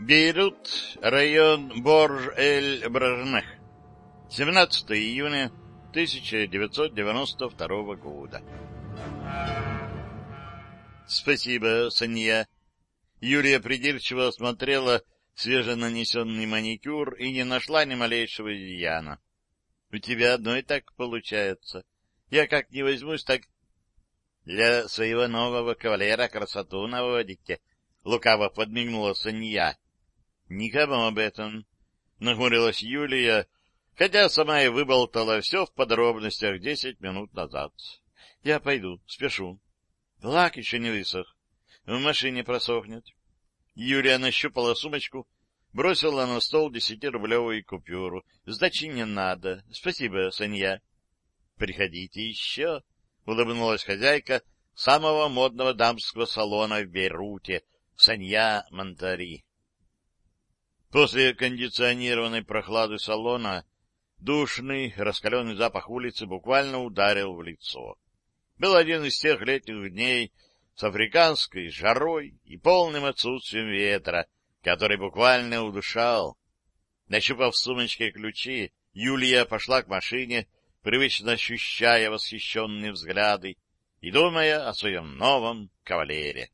Бейрут, район Борж-эль-Бражнех. 17 июня 1992 года. Спасибо, Санья. Юлия придирчиво осмотрела свеженанесенный маникюр и не нашла ни малейшего изъяна. У тебя одно и так получается. Я как не возьмусь, так... Для своего нового кавалера красоту наводите. Лукаво подмигнула Санья. Никому об этом. Нахмурилась Юлия, хотя сама и выболтала все в подробностях десять минут назад. Я пойду, спешу. Лак еще не высох. В машине просохнет. Юлия нащупала сумочку, бросила на стол десятирублевую купюру. Сдачи не надо. Спасибо, Санья. Приходите еще, — улыбнулась хозяйка самого модного дамского салона в Бейруте, Санья Монтари. После кондиционированной прохлады салона душный, раскаленный запах улицы буквально ударил в лицо. Был один из тех летних дней с африканской жарой и полным отсутствием ветра, который буквально удушал. Нащупав в сумочке ключи, Юлия пошла к машине, привычно ощущая восхищенные взгляды и думая о своем новом кавалере.